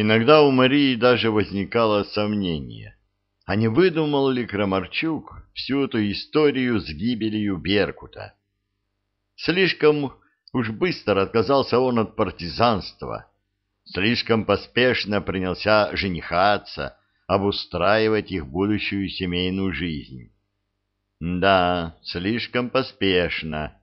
Иногда у Марии даже возникало сомнение, а не выдумал ли Крамарчук всю эту историю с гибелью Беркута. Слишком уж быстро отказался он от партизанства, слишком поспешно принялся женихаться, обустраивать их будущую семейную жизнь. Да, слишком поспешно.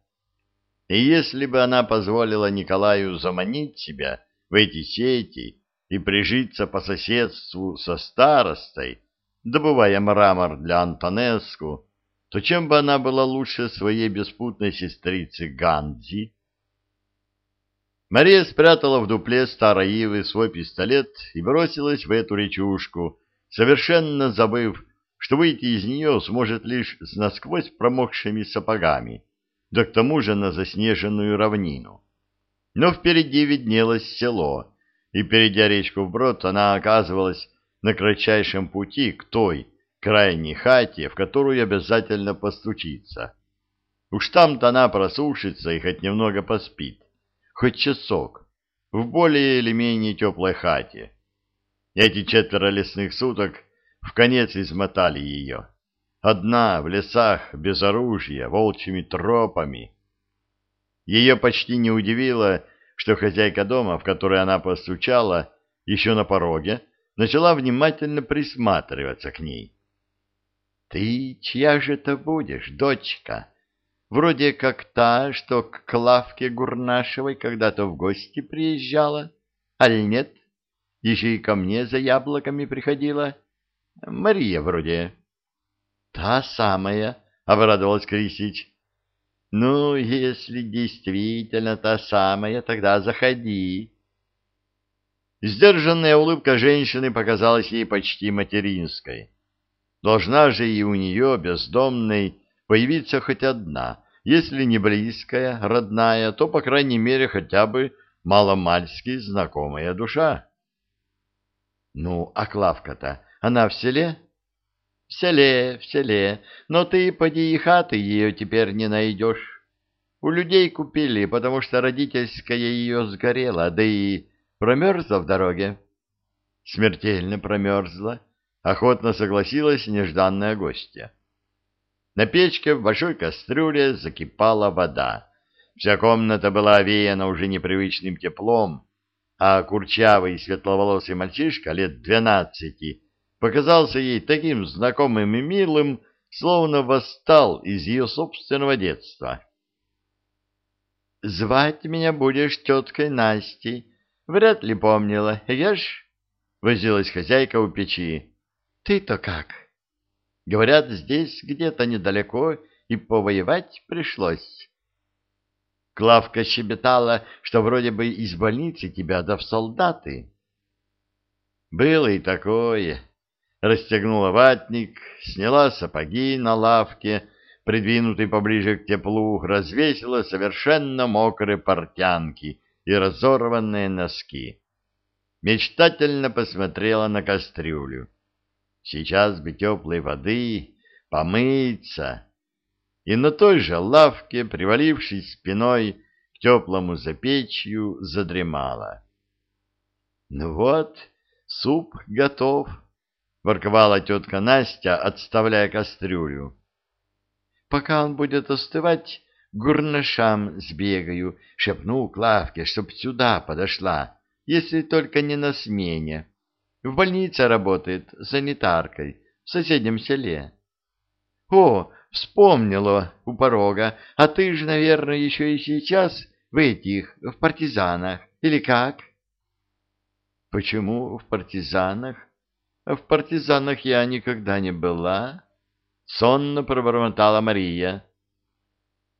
И если бы она позволила Николаю заманить себя в эти сети и прижиться по соседству со старостой, добывая мрамор для Антонеску, то чем бы она была лучше своей беспутной сестрицы Ганди? Мария спрятала в дупле старой ивы свой пистолет и бросилась в эту речушку, совершенно забыв, что выйти из нее сможет лишь с насквозь промокшими сапогами, да к тому же на заснеженную равнину. Но впереди виднелось село, и, перейдя речку вброд, она оказывалась на кратчайшем пути к той крайней хате, в которую обязательно постучиться. Уж там-то она просушится и хоть немного поспит, хоть часок, в более или менее теплой хате. Эти четверо лесных суток в конец измотали ее. Одна в лесах, без оружия, волчьими тропами. Ее почти не удивило, что хозяйка дома, в которой она постучала, еще на пороге, начала внимательно присматриваться к ней. — Ты чья же это будешь, дочка? Вроде как та, что к Клавке Гурнашевой когда-то в гости приезжала, аль нет? — еще и ко мне за яблоками приходила. Мария вроде. — Та самая, — обрадовалась Крисич. — Ну, если действительно та самая, тогда заходи. Сдержанная улыбка женщины показалась ей почти материнской. Должна же и у нее, бездомной, появиться хоть одна, если не близкая, родная, то, по крайней мере, хотя бы маломальски знакомая душа. Ну, а Клавка-то, она в селе? В селе, в селе, но ты поди и хаты ее теперь не найдешь. У людей купили, потому что родительская ее сгорела, да и промерзла в дороге. Смертельно промерзла, охотно согласилась нежданная гостья. На печке в большой кастрюле закипала вода. Вся комната была овеяна уже непривычным теплом, а курчавый светловолосый мальчишка лет двенадцати показался ей таким знакомым и милым, словно восстал из ее собственного детства. «Звать меня будешь теткой Настей. Вряд ли помнила, ешь?» — возилась хозяйка у печи. «Ты-то как?» «Говорят, здесь где-то недалеко и повоевать пришлось». Клавка щебетала, что вроде бы из больницы тебя да в солдаты. Было и такое. Расстегнула ватник, сняла сапоги на лавке, придвинутый поближе к теплу, развесила совершенно мокрые портянки и разорванные носки. Мечтательно посмотрела на кастрюлю. Сейчас бы теплой воды, помыться и на той же лавке, привалившись спиной к теплому запечью, задремала. — Ну вот, суп готов, — ворковала тетка Настя, отставляя кастрюлю. — Пока он будет остывать, гурнашам сбегаю, шепну Клавке, чтоб сюда подошла, если только не на смене. В больнице работает санитаркой в соседнем селе. — О, Вспомнила у порога. А ты же, наверное, еще и сейчас в этих, в партизанах. Или как? Почему в партизанах? В партизанах я никогда не была. Сонно пробормотала Мария.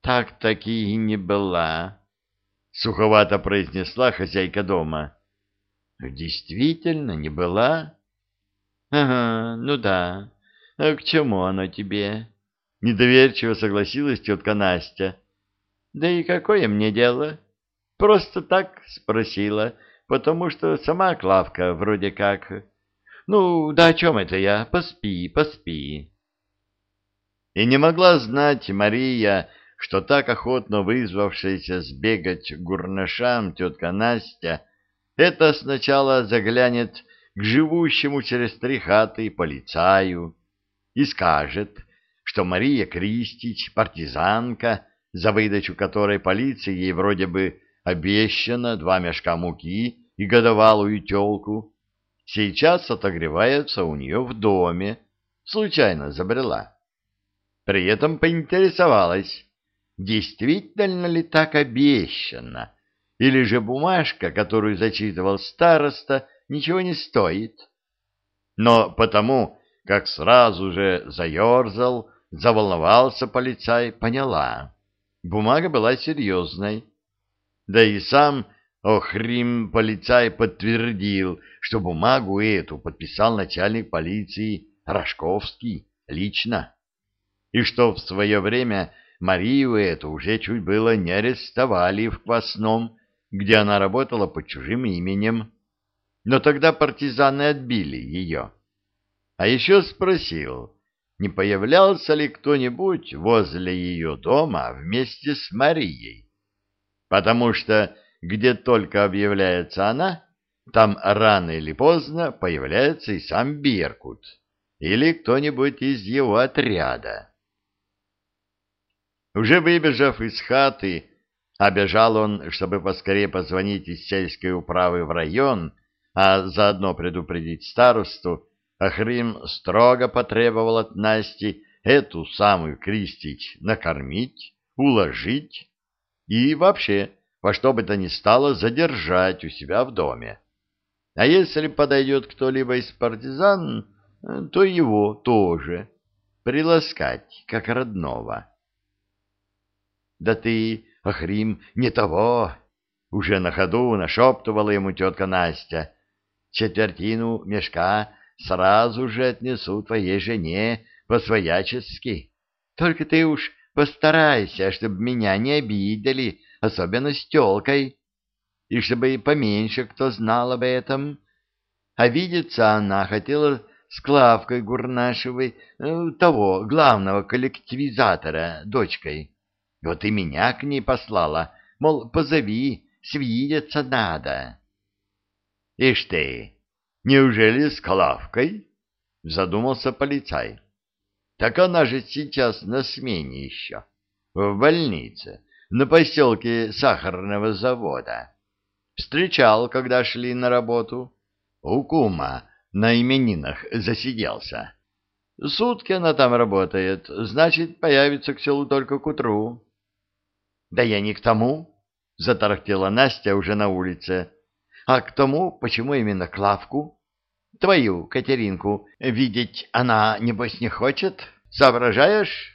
Так-таки и не была. Суховато произнесла хозяйка дома. Действительно, не была? Ага, ну да. А к чему оно тебе? Недоверчиво согласилась тетка Настя. Да и какое мне дело? Просто так спросила, потому что сама Клавка вроде как... Ну, да о чем это я? Поспи, поспи. И не могла знать Мария, что так охотно вызвавшаяся сбегать гурнашам тетка Настя это сначала заглянет к живущему через три хаты полицаю и скажет, что Мария Кристич, партизанка, за выдачу которой полиции ей вроде бы обещано два мешка муки и годовалую телку, сейчас отогревается у нее в доме, случайно забрела. При этом поинтересовалась, действительно ли так обещано, или же бумажка, которую зачитывал староста, ничего не стоит. Но потому, как сразу же заерзал, заволновался полицай, поняла. Бумага была серьезной. Да и сам Охрим полицай подтвердил, что бумагу эту подписал начальник полиции Рожковский лично, и что в свое время Марию эту уже чуть было не арестовали в Квасном, где она работала под чужим именем. Но тогда партизаны отбили ее. А еще спросил, не появлялся ли кто-нибудь возле ее дома вместе с Марией. Потому что где только объявляется она, там рано или поздно появляется и сам Беркут или кто-нибудь из его отряда. Уже выбежав из хаты, обежал он, чтобы поскорее позвонить из сельской управы в район, а заодно предупредить старосту, Ахрим строго потребовал от Насти эту самую Кристич накормить, уложить и вообще во что бы то ни стало задержать у себя в доме. А если подойдет кто-либо из партизан, то его тоже приласкать, как родного. — Да ты, Ахрим, не того! — уже на ходу нашептывала ему тетка Настя. — Четвертину мешка сразу же отнесу твоей жене по-своячески. Только ты уж постарайся, чтобы меня не обидели, особенно с телкой, и чтобы и поменьше кто знал об этом. А видеться она хотела с Клавкой Гурнашевой, э, того, главного коллективизатора, дочкой. Вот и меня к ней послала, мол, позови, свидеться надо. — Ишь ты, неужели с Клавкой? — задумался полицай. — Так она же сейчас на смене еще, в больнице, на поселке сахарного завода. Встречал, когда шли на работу. У кума на именинах засиделся. Сутки она там работает, значит, появится к селу только к утру. — Да я не к тому, — затарахтела Настя уже на улице. — А к тому, почему именно Клавку? Твою, Катеринку, видеть она, небось, не хочет? Соображаешь?